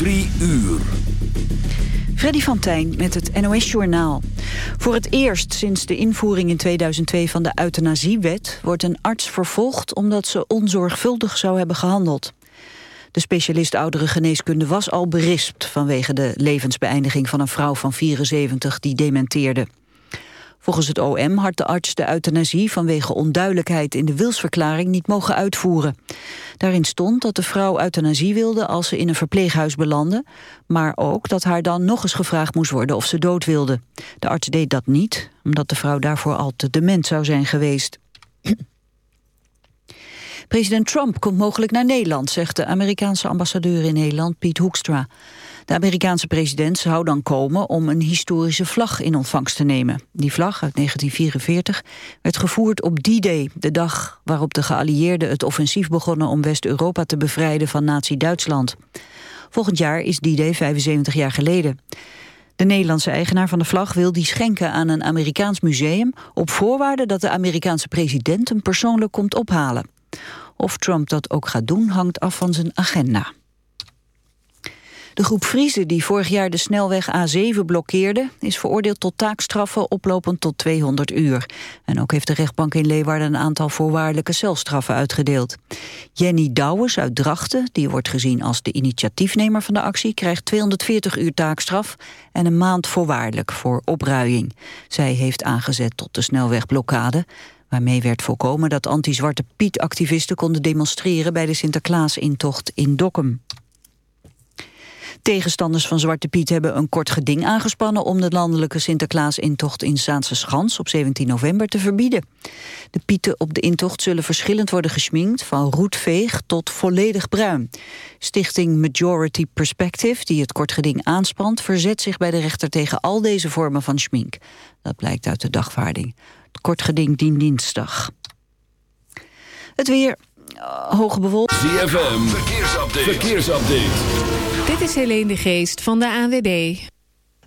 Drie uur. Freddy van Tijn met het NOS-journaal. Voor het eerst sinds de invoering in 2002 van de euthanasiewet... wordt een arts vervolgd omdat ze onzorgvuldig zou hebben gehandeld. De specialist oudere geneeskunde was al berispt... vanwege de levensbeëindiging van een vrouw van 74 die dementeerde. Volgens het OM had de arts de euthanasie vanwege onduidelijkheid in de wilsverklaring niet mogen uitvoeren. Daarin stond dat de vrouw euthanasie wilde als ze in een verpleeghuis belandde, maar ook dat haar dan nog eens gevraagd moest worden of ze dood wilde. De arts deed dat niet, omdat de vrouw daarvoor al te dement zou zijn geweest. President Trump komt mogelijk naar Nederland, zegt de Amerikaanse ambassadeur in Nederland, Piet Hoekstra. De Amerikaanse president zou dan komen om een historische vlag in ontvangst te nemen. Die vlag uit 1944 werd gevoerd op D-Day, de dag waarop de geallieerden het offensief begonnen om West-Europa te bevrijden van nazi-Duitsland. Volgend jaar is D-Day 75 jaar geleden. De Nederlandse eigenaar van de vlag wil die schenken aan een Amerikaans museum... op voorwaarde dat de Amerikaanse president hem persoonlijk komt ophalen. Of Trump dat ook gaat doen hangt af van zijn agenda. De groep Friese die vorig jaar de snelweg A7 blokkeerde... is veroordeeld tot taakstraffen oplopend tot 200 uur. En ook heeft de rechtbank in Leeuwarden een aantal voorwaardelijke celstraffen uitgedeeld. Jenny Douwes uit Drachten, die wordt gezien als de initiatiefnemer van de actie... krijgt 240 uur taakstraf en een maand voorwaardelijk voor opruiing. Zij heeft aangezet tot de snelwegblokkade waarmee werd voorkomen dat anti-Zwarte Piet-activisten konden demonstreren bij de Sinterklaas-intocht in Dokkum. Tegenstanders van Zwarte Piet hebben een kort geding aangespannen... om de landelijke Sinterklaas-intocht in Zaanse Schans op 17 november te verbieden. De pieten op de intocht zullen verschillend worden geschminkt... van roetveeg tot volledig bruin. Stichting Majority Perspective, die het kort geding aanspant... verzet zich bij de rechter tegen al deze vormen van schmink. Dat blijkt uit de dagvaarding. Het kort geding dient dinsdag. Het weer, hoge bewolking. ZFM, verkeersupdate. verkeersupdate. Dit is Helene de Geest van de ANWB.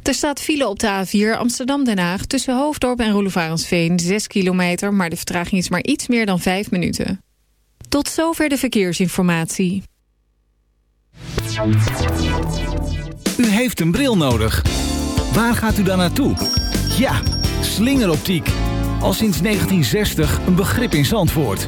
Er staat file op de A4 Amsterdam-Den Haag... tussen Hoofddorp en Roelevarensveen, 6 kilometer... maar de vertraging is maar iets meer dan 5 minuten. Tot zover de verkeersinformatie. U heeft een bril nodig. Waar gaat u dan naartoe? Ja, slingeroptiek. Al sinds 1960 een begrip in Zandvoort.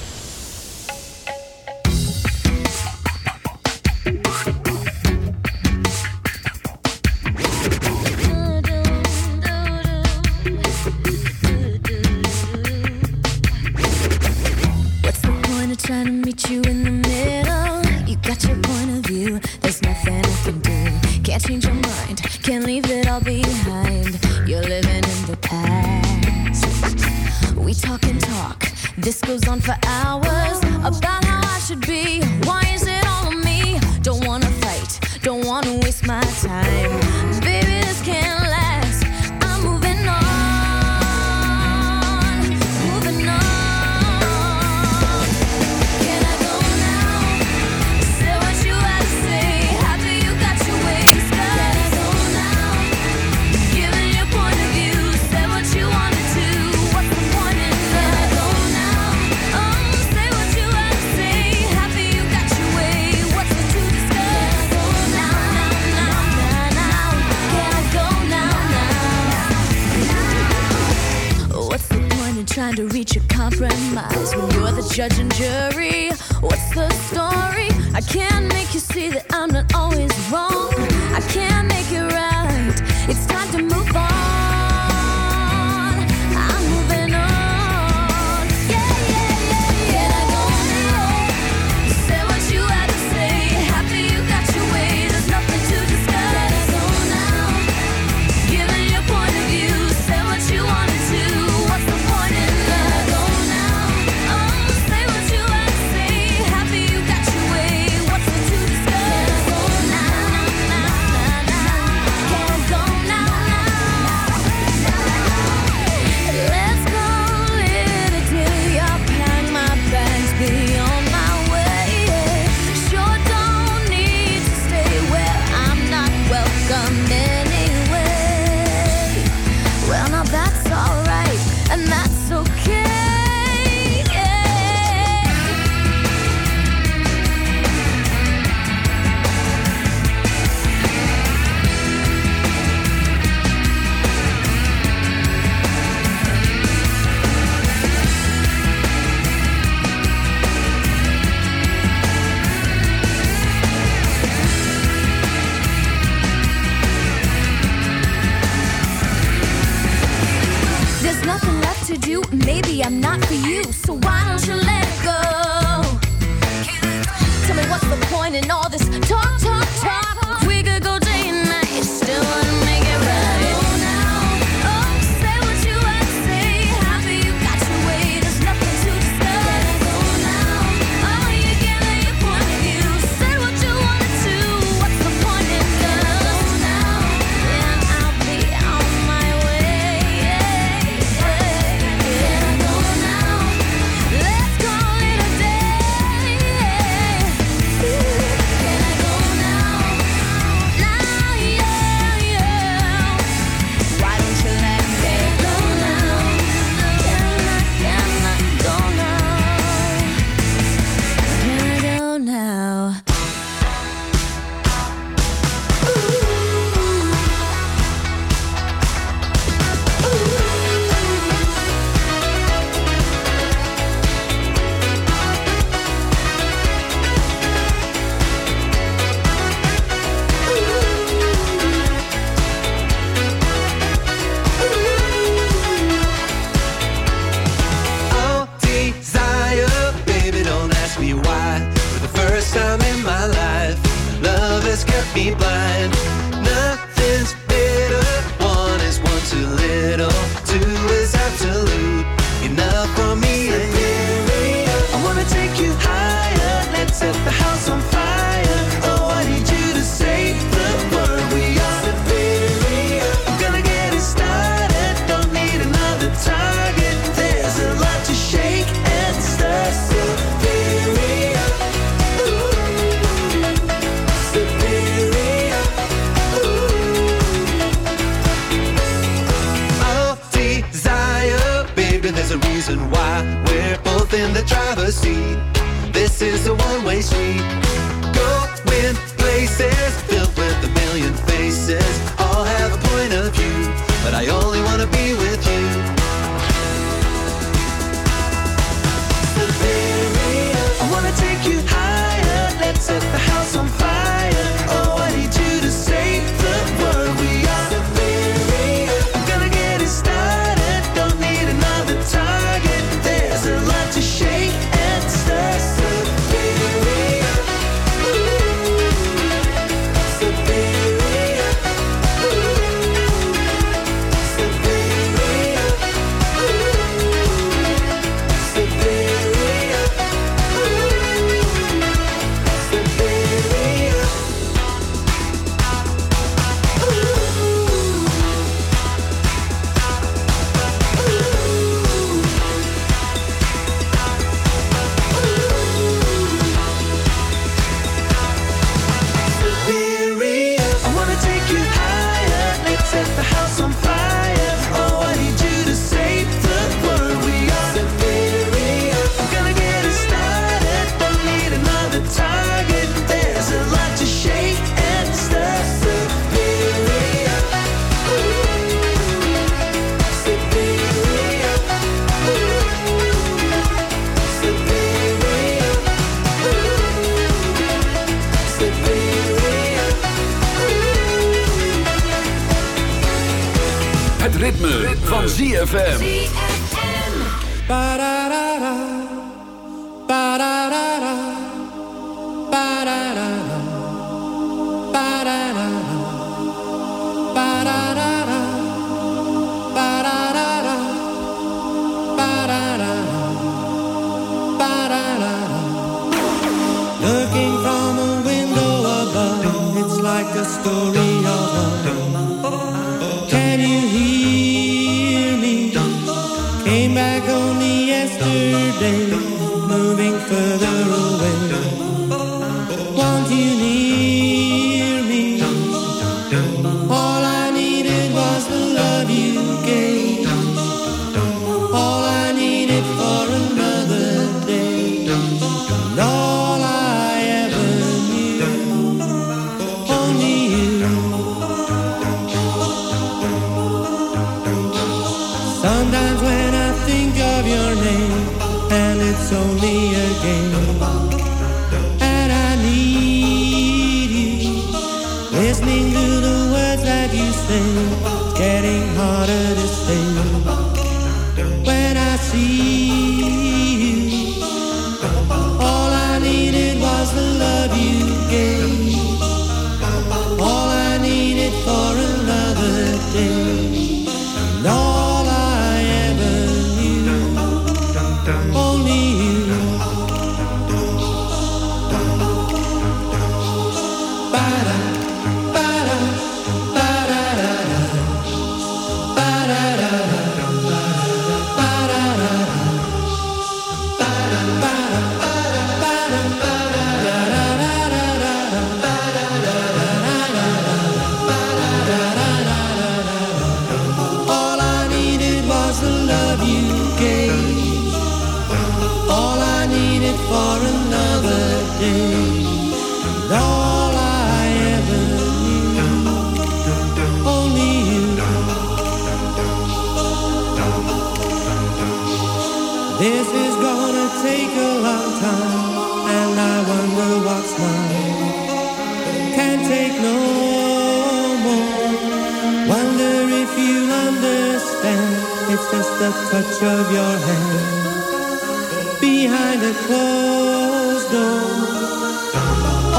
behind a closed door.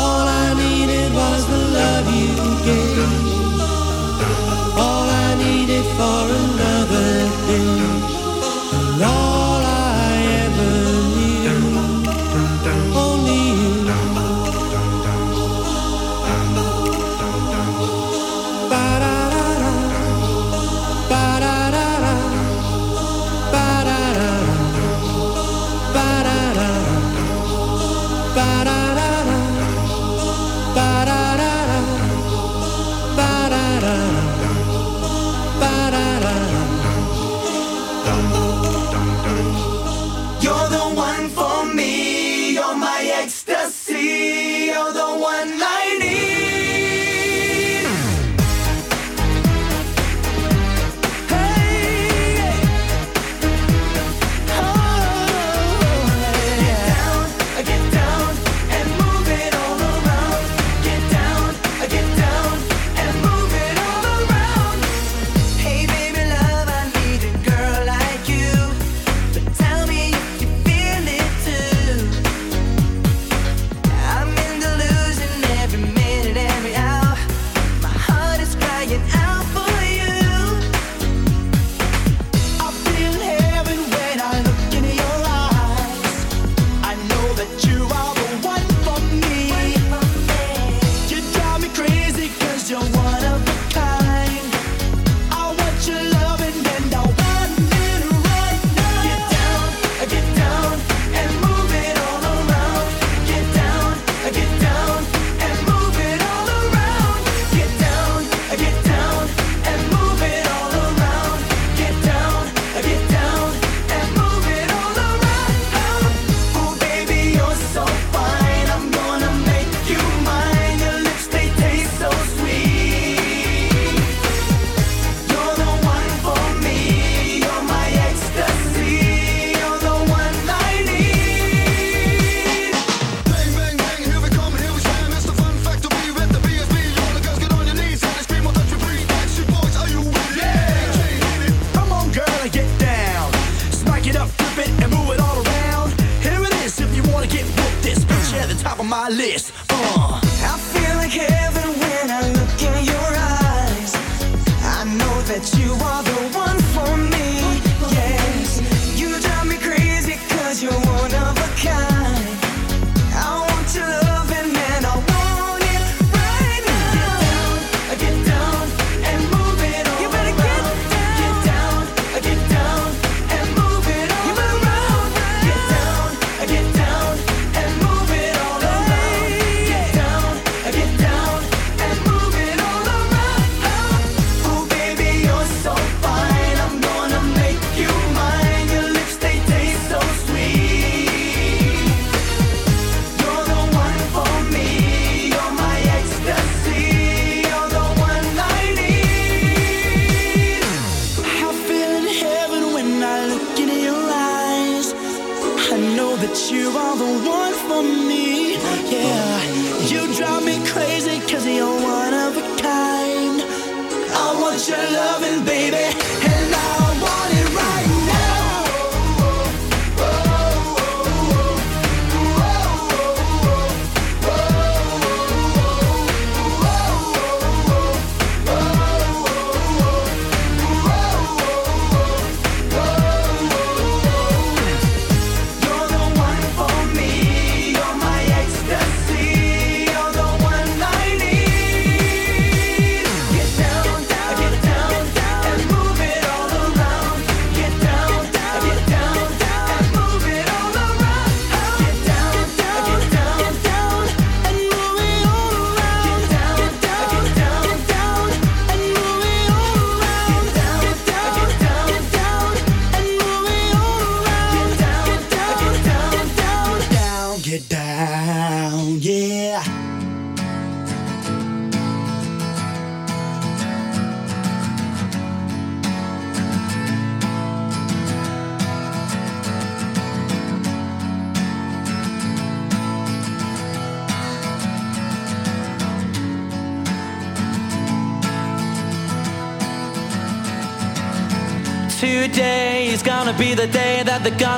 All I needed was the love you gave. All I needed for a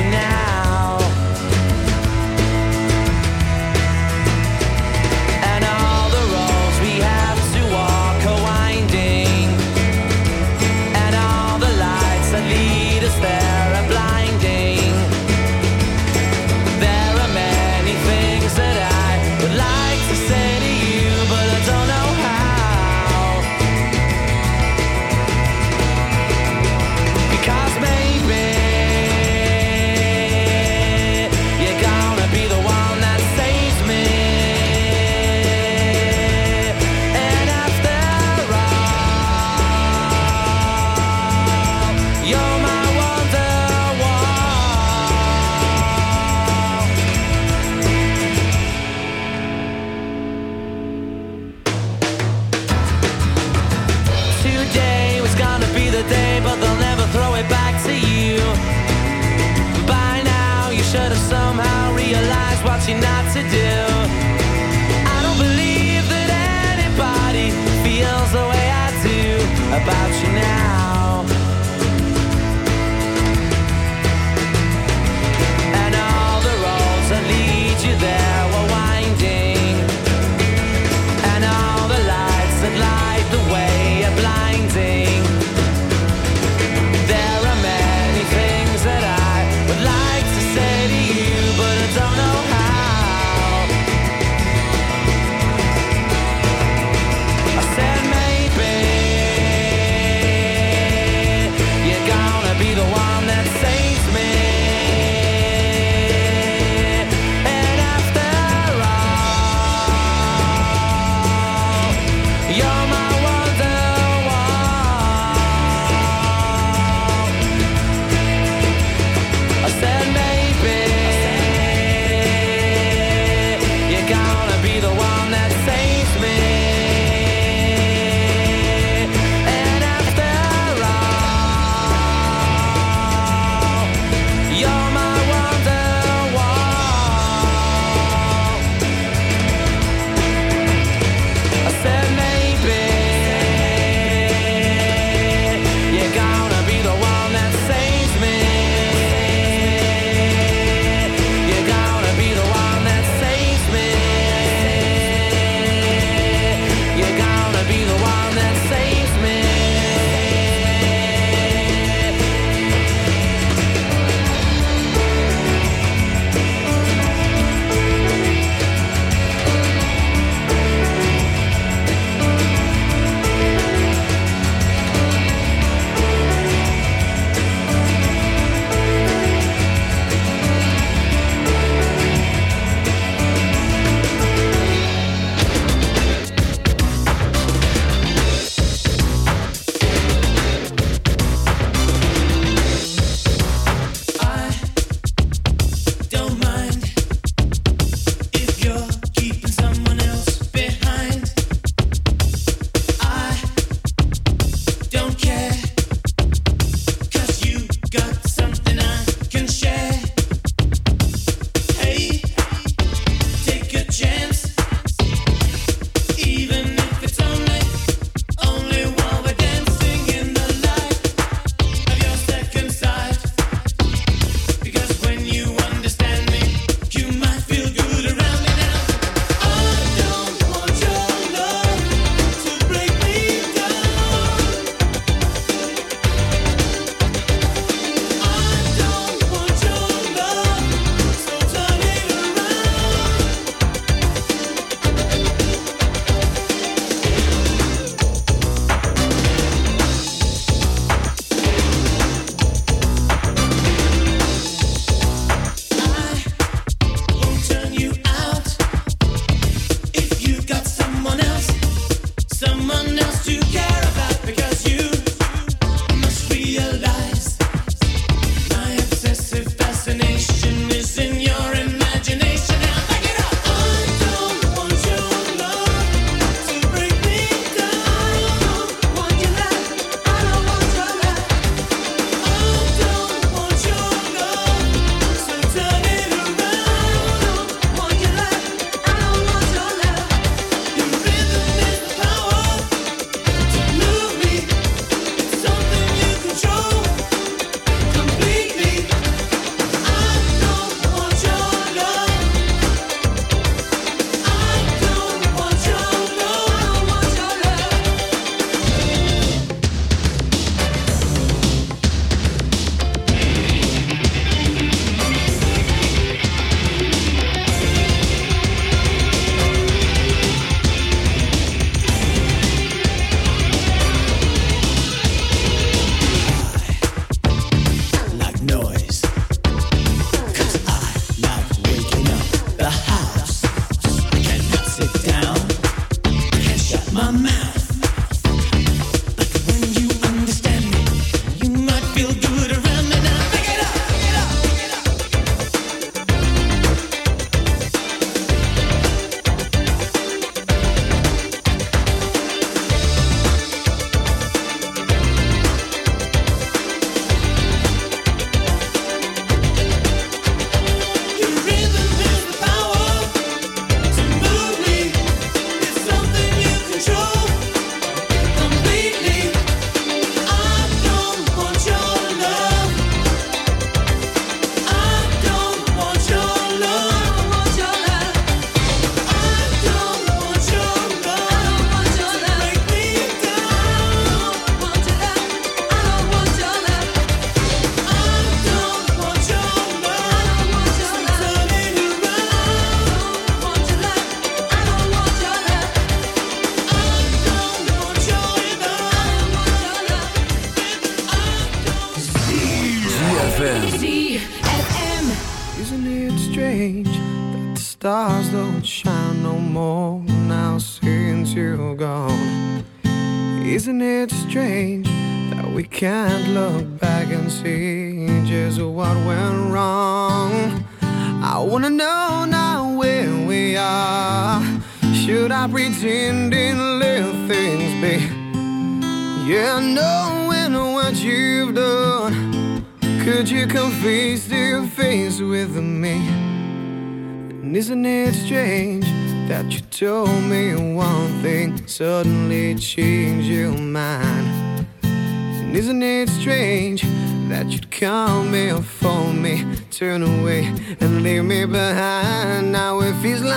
you now.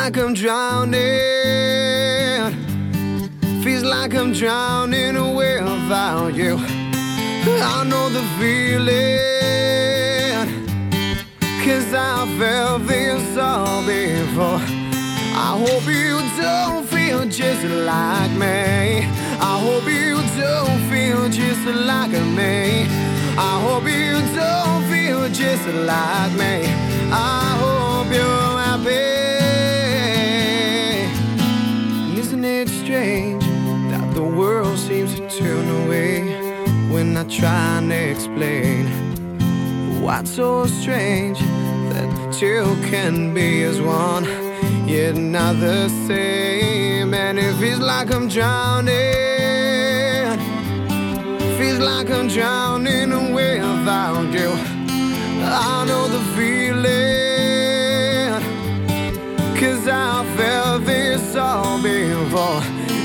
Like I'm drowning. Feels like I'm drowning without you. I know the feeling. Cause I felt this all before. I hope you don't feel just like me. I hope you don't feel just like me. I hope you don't feel just like me. I hope you're happy. Strange that the world seems to turn away when I try and explain? What's so strange that two can be as one, yet not the same? And it feels like I'm drowning. Feels like I'm drowning without you. I know the feeling. Cause I felt this all before.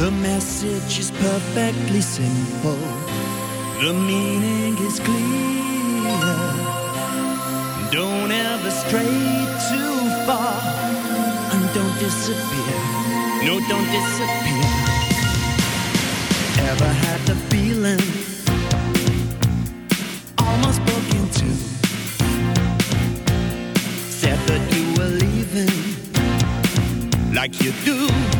The message is perfectly simple, the meaning is clear. Don't ever stray too far, and don't disappear. No, don't disappear. Ever had the feeling? Almost broke in two. Said that you were leaving, like you do.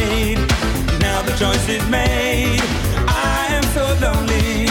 Now the choice is made. I am so lonely.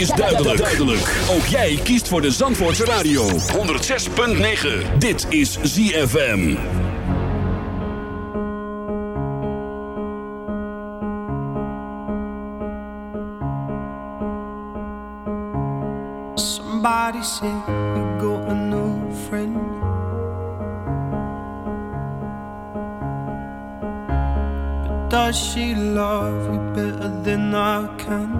is duidelijk. duidelijk. Ook jij kiest voor de Zandvoortse Radio. 106.9. Dit is ZFM. Somebody said you got a new friend. But does she love you better than I can?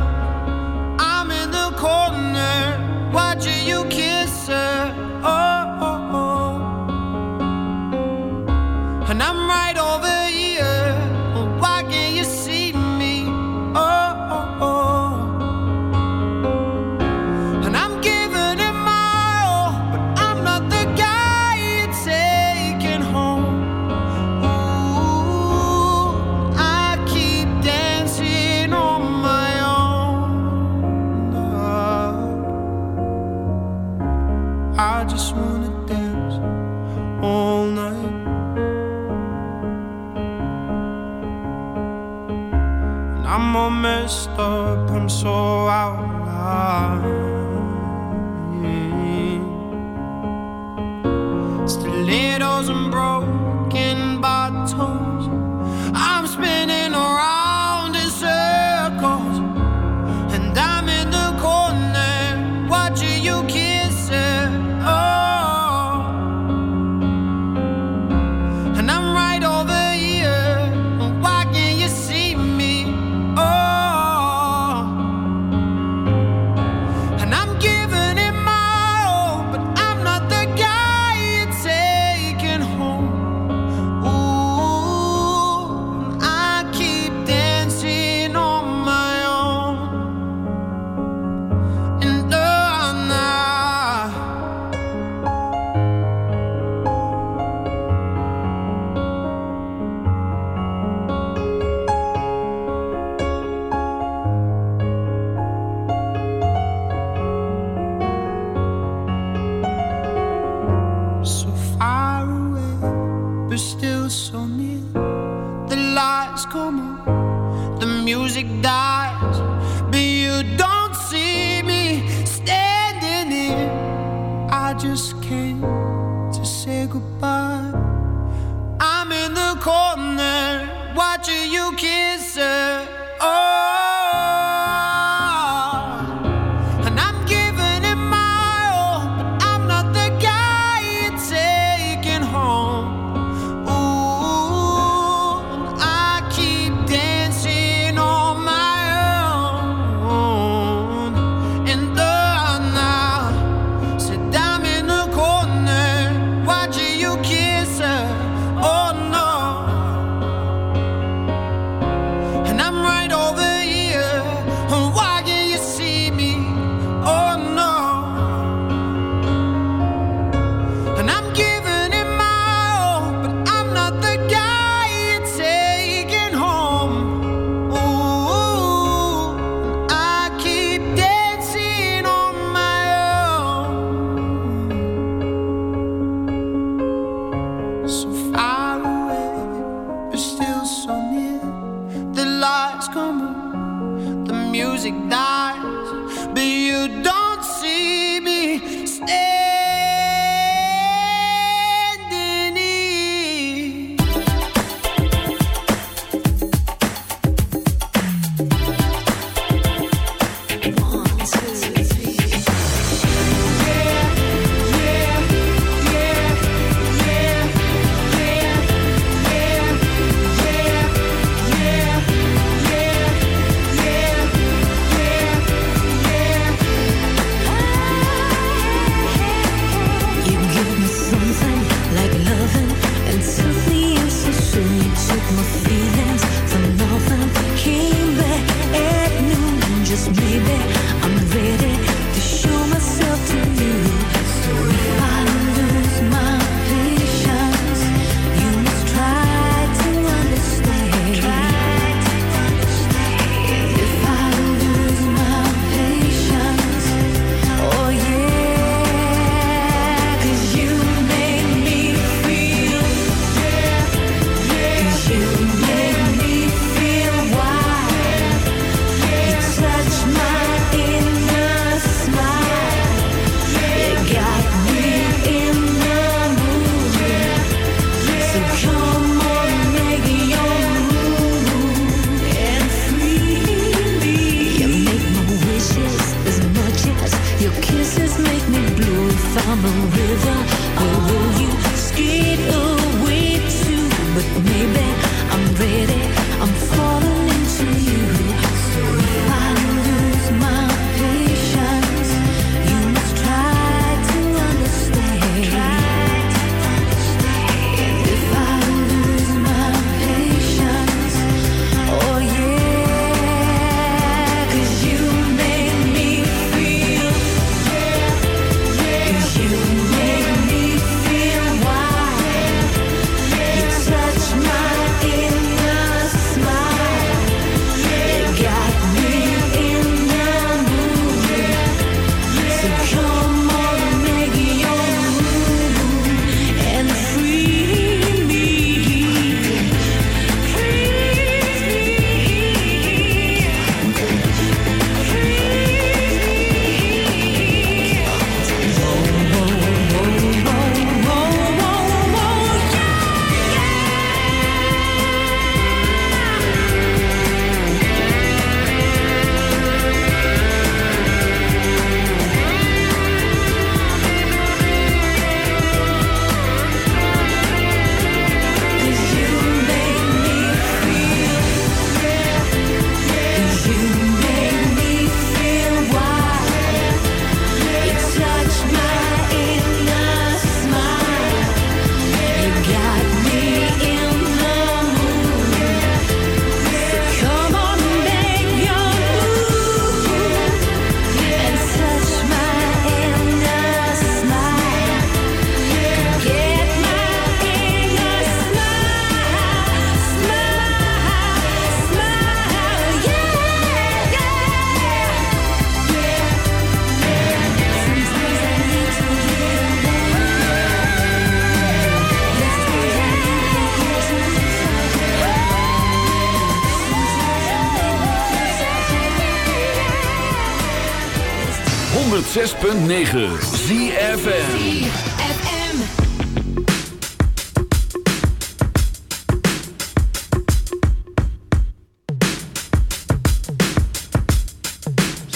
ZFM.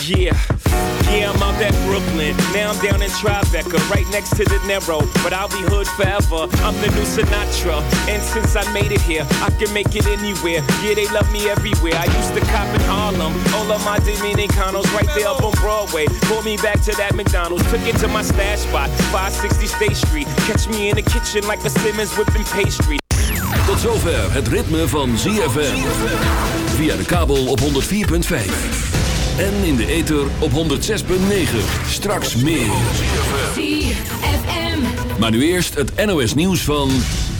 Yeah, yeah, I'm out at Brooklyn. Now I'm down in Tribeca, right next to the Narrow. But I'll be hood forever. I'm the new Sinatra. Since I made it here, I can make it anywhere. Yeah, they love me everywhere. I used to cop in Harlem. All of my Dominicanos right there up on Broadway. Pulled me back to that McDonald's. Took it to my stash spot, 560 State Street. Catch me in the kitchen like a Simmons whipping pastry. Tot zover het ritme van ZFM. Via de kabel op 104.5. En in de ether op 106.9. Straks meer. Maar nu eerst het NOS nieuws van...